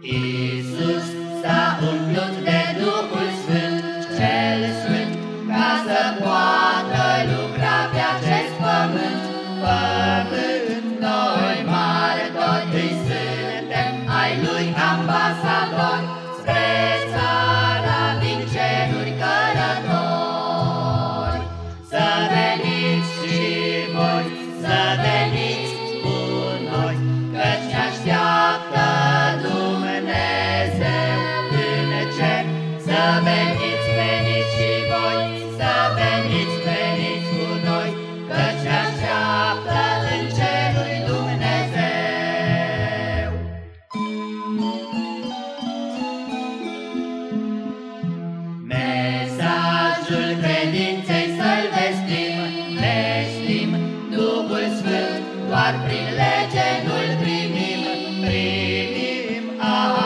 Iisus s-a umplut de Duhul Sfânt, cel Sfânt, ca să poată lucra pe acest pământ. Pământ noi martori îi suntem, ai Lui ambasadori, Mesajul credinței să-l vestim, vestim Duhul Sfânt, doar prin lege nu-l primim, primim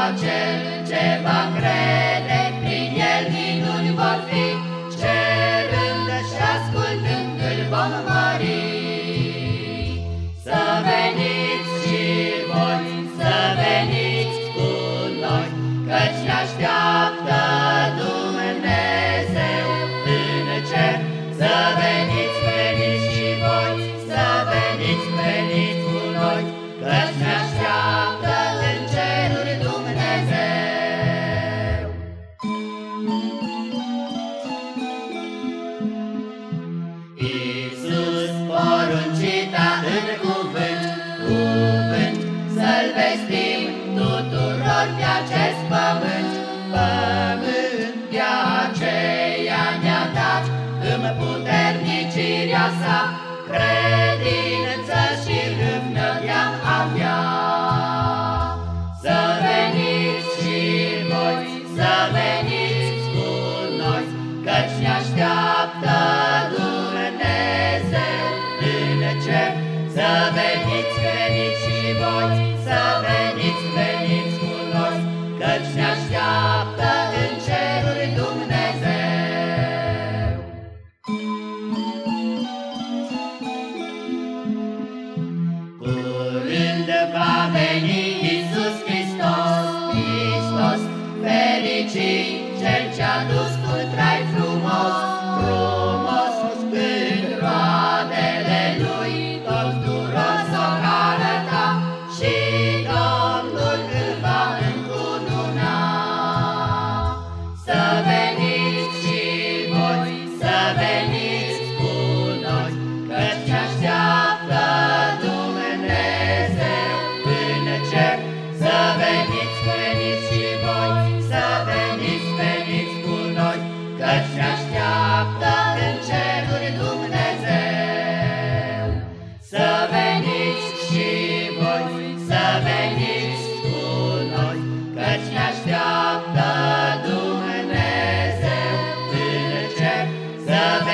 acel ce va crede, prin el minuni vor fi, cerând și ascultând îl vom mări. Să veniți și voi, să veniți cu noi, căci ne așteaptă Iisus poruncita în cuvânt, cuvânt, Să-L vestim tuturor pe acest pământ, Pământ de aceea ne-a dat împuternicirea sa, Credință voi, să veniți, veniți cu noi, Căci ne așteaptă în ceruri Dumnezeu. Curând va veni Iisus Hristos, Hristos, fericit, Cel ce-a dus Yeah.